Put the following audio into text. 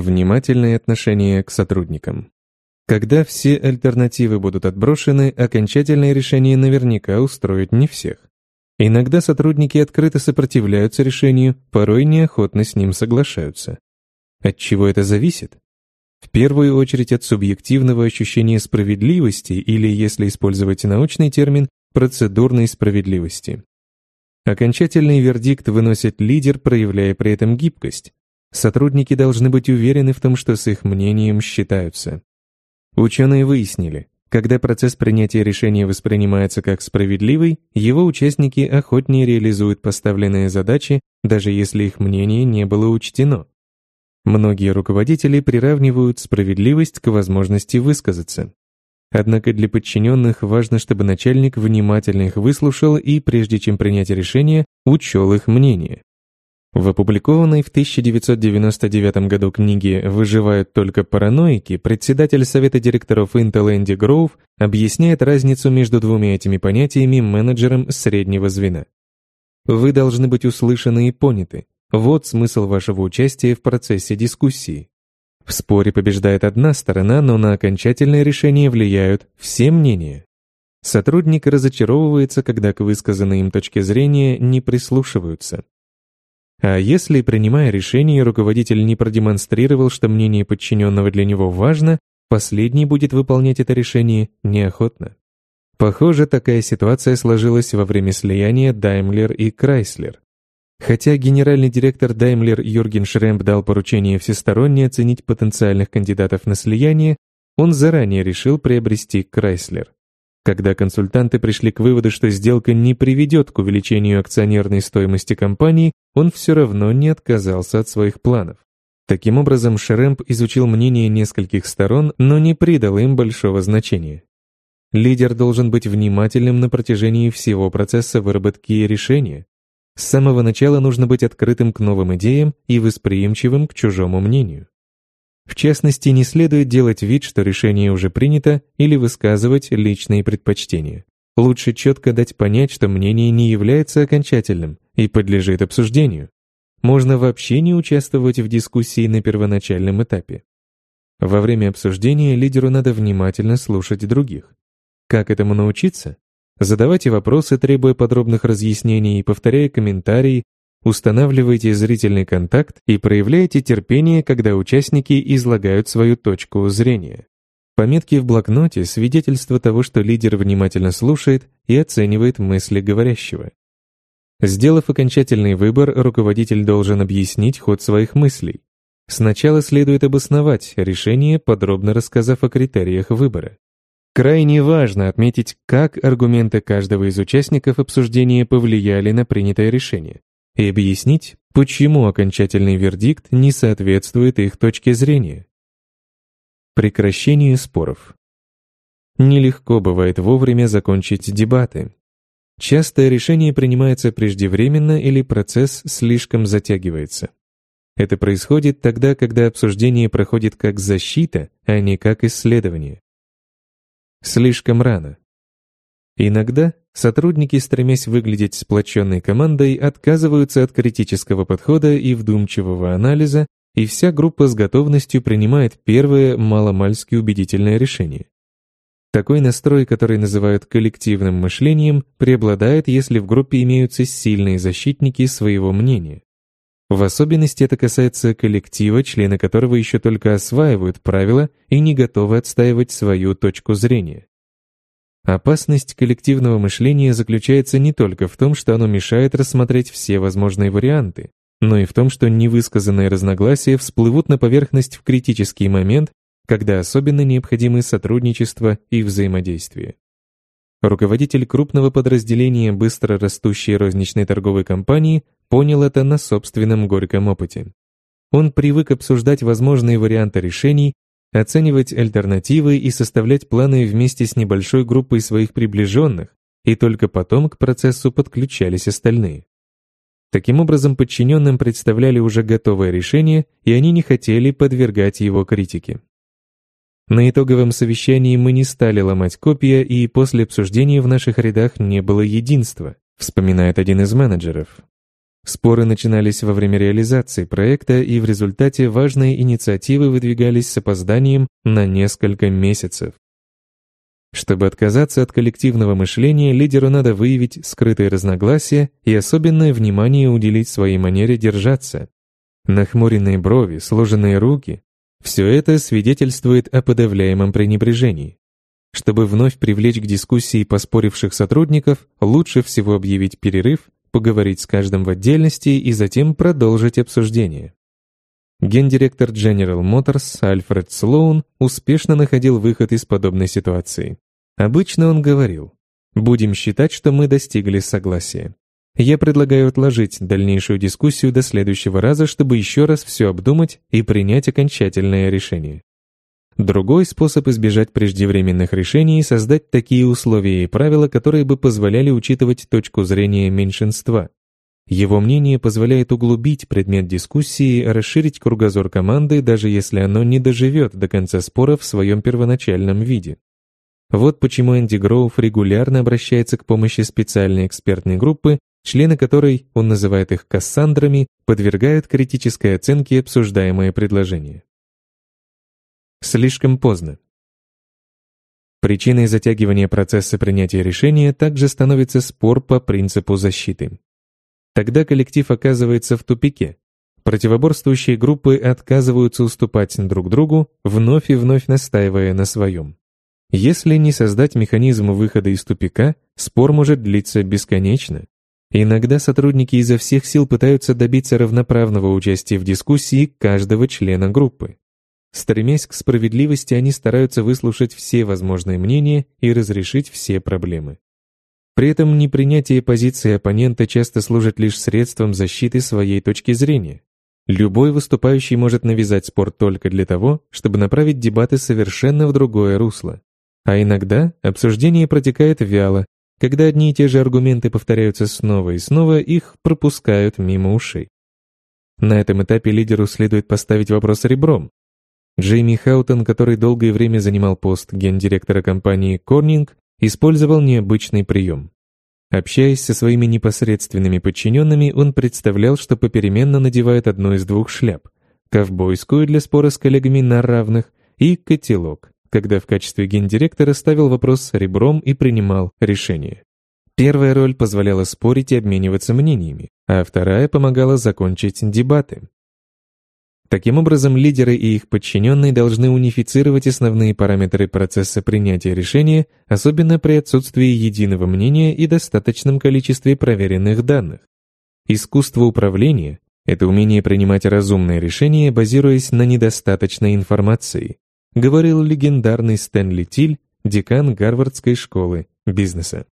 внимательное отношение к сотрудникам. Когда все альтернативы будут отброшены, окончательное решение наверняка устроит не всех. Иногда сотрудники открыто сопротивляются решению, порой неохотно с ним соглашаются. От чего это зависит? В первую очередь от субъективного ощущения справедливости или, если использовать научный термин, процедурной справедливости. Окончательный вердикт выносит лидер, проявляя при этом гибкость. Сотрудники должны быть уверены в том, что с их мнением считаются. Ученые выяснили, когда процесс принятия решения воспринимается как справедливый, его участники охотнее реализуют поставленные задачи, даже если их мнение не было учтено. Многие руководители приравнивают справедливость к возможности высказаться. Однако для подчиненных важно, чтобы начальник внимательно их выслушал и, прежде чем принять решение, учел их мнение. В опубликованной в 1999 году книге «Выживают только параноики» председатель Совета директоров Intel Энди Гроув объясняет разницу между двумя этими понятиями менеджером среднего звена. Вы должны быть услышаны и поняты. Вот смысл вашего участия в процессе дискуссии. В споре побеждает одна сторона, но на окончательное решение влияют все мнения. Сотрудник разочаровывается, когда к высказанной им точке зрения не прислушиваются. А Если, принимая решение, руководитель не продемонстрировал, что мнение подчиненного для него важно, последний будет выполнять это решение неохотно. Похоже, такая ситуация сложилась во время слияния Daimler и Chrysler. Хотя генеральный директор Daimler Юрген Шремп дал поручение всесторонне оценить потенциальных кандидатов на слияние, он заранее решил приобрести Chrysler когда консультанты пришли к выводу, что сделка не приведет к увеличению акционерной стоимости компании, он все равно не отказался от своих планов. Таким образом, Шеремп изучил мнение нескольких сторон, но не придал им большого значения. Лидер должен быть внимательным на протяжении всего процесса выработки и решения. С самого начала нужно быть открытым к новым идеям и восприимчивым к чужому мнению. В частности, не следует делать вид, что решение уже принято, или высказывать личные предпочтения. Лучше четко дать понять, что мнение не является окончательным и подлежит обсуждению. Можно вообще не участвовать в дискуссии на первоначальном этапе. Во время обсуждения лидеру надо внимательно слушать других. Как этому научиться? Задавайте вопросы, требуя подробных разъяснений и повторяя комментарии, Устанавливайте зрительный контакт и проявляйте терпение, когда участники излагают свою точку зрения. Пометки в блокноте – свидетельство того, что лидер внимательно слушает и оценивает мысли говорящего. Сделав окончательный выбор, руководитель должен объяснить ход своих мыслей. Сначала следует обосновать решение, подробно рассказав о критериях выбора. Крайне важно отметить, как аргументы каждого из участников обсуждения повлияли на принятое решение и объяснить, почему окончательный вердикт не соответствует их точке зрения. Прекращение споров. Нелегко бывает вовремя закончить дебаты. Частое решение принимается преждевременно или процесс слишком затягивается. Это происходит тогда, когда обсуждение проходит как защита, а не как исследование. Слишком рано. Иногда Сотрудники, стремясь выглядеть сплоченной командой, отказываются от критического подхода и вдумчивого анализа, и вся группа с готовностью принимает первое маломальски убедительное решение. Такой настрой, который называют коллективным мышлением, преобладает, если в группе имеются сильные защитники своего мнения. В особенности это касается коллектива, члены которого еще только осваивают правила и не готовы отстаивать свою точку зрения. Опасность коллективного мышления заключается не только в том, что оно мешает рассмотреть все возможные варианты, но и в том, что невысказанные разногласия всплывут на поверхность в критический момент, когда особенно необходимы сотрудничество и взаимодействие. Руководитель крупного подразделения быстро растущей розничной торговой компании понял это на собственном горьком опыте. Он привык обсуждать возможные варианты решений оценивать альтернативы и составлять планы вместе с небольшой группой своих приближенных, и только потом к процессу подключались остальные. Таким образом, подчиненным представляли уже готовое решение, и они не хотели подвергать его критике. На итоговом совещании мы не стали ломать копия, и после обсуждения в наших рядах не было единства, вспоминает один из менеджеров. Споры начинались во время реализации проекта и в результате важные инициативы выдвигались с опозданием на несколько месяцев. Чтобы отказаться от коллективного мышления, лидеру надо выявить скрытые разногласия и особенное внимание уделить своей манере держаться. Нахмуренные брови, сложенные руки — все это свидетельствует о подавляемом пренебрежении. Чтобы вновь привлечь к дискуссии поспоривших сотрудников, лучше всего объявить перерыв поговорить с каждым в отдельности и затем продолжить обсуждение. Гендиректор General Motors Альфред Слоун успешно находил выход из подобной ситуации. Обычно он говорил, «Будем считать, что мы достигли согласия. Я предлагаю отложить дальнейшую дискуссию до следующего раза, чтобы еще раз все обдумать и принять окончательное решение». Другой способ избежать преждевременных решений – создать такие условия и правила, которые бы позволяли учитывать точку зрения меньшинства. Его мнение позволяет углубить предмет дискуссии, расширить кругозор команды, даже если оно не доживет до конца спора в своем первоначальном виде. Вот почему Энди Гроув регулярно обращается к помощи специальной экспертной группы, члены которой, он называет их «кассандрами», подвергают критической оценке обсуждаемое предложение слишком поздно. Причиной затягивания процесса принятия решения также становится спор по принципу защиты. Тогда коллектив оказывается в тупике. Противоборствующие группы отказываются уступать друг другу, вновь и вновь настаивая на своем. Если не создать механизм выхода из тупика, спор может длиться бесконечно. Иногда сотрудники изо всех сил пытаются добиться равноправного участия в дискуссии каждого члена группы. Стремясь к справедливости, они стараются выслушать все возможные мнения и разрешить все проблемы. При этом непринятие позиции оппонента часто служит лишь средством защиты своей точки зрения. Любой выступающий может навязать спор только для того, чтобы направить дебаты совершенно в другое русло. А иногда обсуждение протекает вяло, когда одни и те же аргументы повторяются снова и снова, их пропускают мимо ушей. На этом этапе лидеру следует поставить вопрос ребром, Джейми Хаутон, который долгое время занимал пост гендиректора компании «Корнинг», использовал необычный прием. Общаясь со своими непосредственными подчиненными, он представлял, что попеременно надевает одну из двух шляп – ковбойскую для спора с коллегами на равных и котелок, когда в качестве гендиректора ставил вопрос ребром и принимал решение. Первая роль позволяла спорить и обмениваться мнениями, а вторая помогала закончить дебаты. Таким образом, лидеры и их подчиненные должны унифицировать основные параметры процесса принятия решения, особенно при отсутствии единого мнения и достаточном количестве проверенных данных. Искусство управления — это умение принимать разумные решения, базируясь на недостаточной информации, говорил легендарный Стэнли Тиль, декан Гарвардской школы бизнеса.